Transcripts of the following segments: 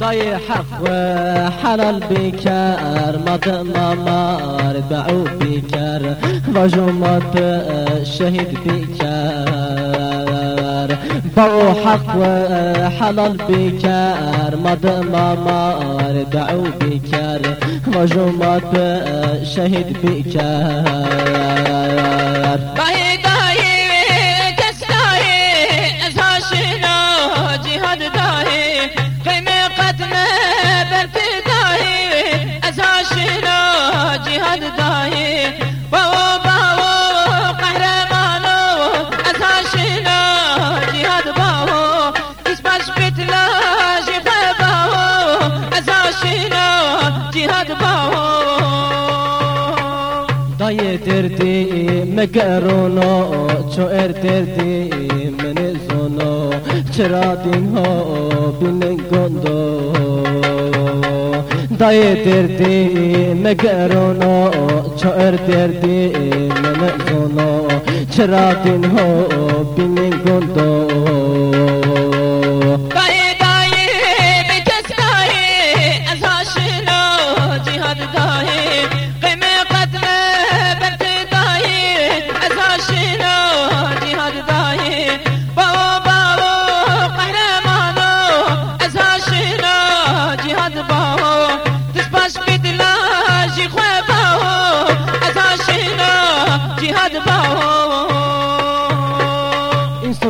ضي حق وحلال بكار مضى ممار باعو بكار وجمط شهيد بكار. باعو حق وحلال بكار مضى ممار باعو بكار وجمط شهيد بكار. دای دردی مگرونو چو ار دردی من زونو. چرا دین ها بین گندو؟ Dayı derdi me gerono Çağır derdi me ne zono Çıradin ho binin gondo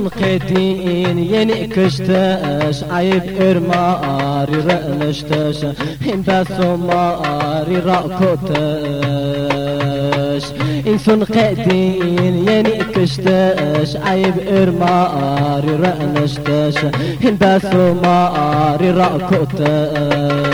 القدين يني كشتاش عيب إرماري رأنشتاش إن بس ماري رأكوتاش إنسان قدين يني كشتاش عيب إرماري رأنشتاش إن بس ماري رأكوتاش.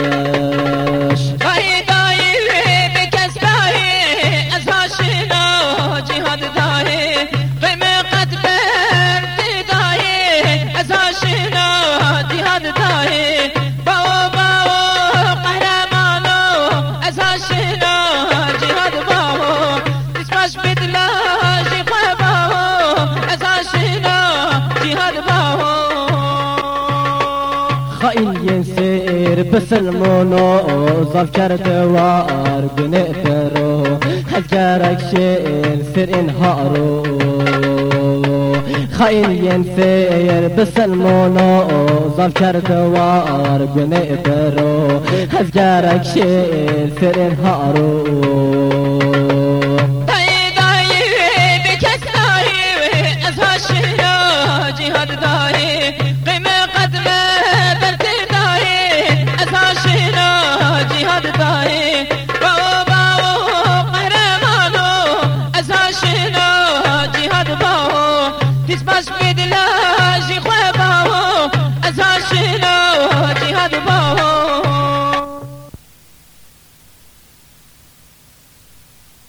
خائن ينسير بسلمونو ظل كردوار بنقدرو هجارك شير سر انهارو خائن ينسير بسلمونو ظل كردوار بنقدرو هجارك شير سر انهارو जिहद बहु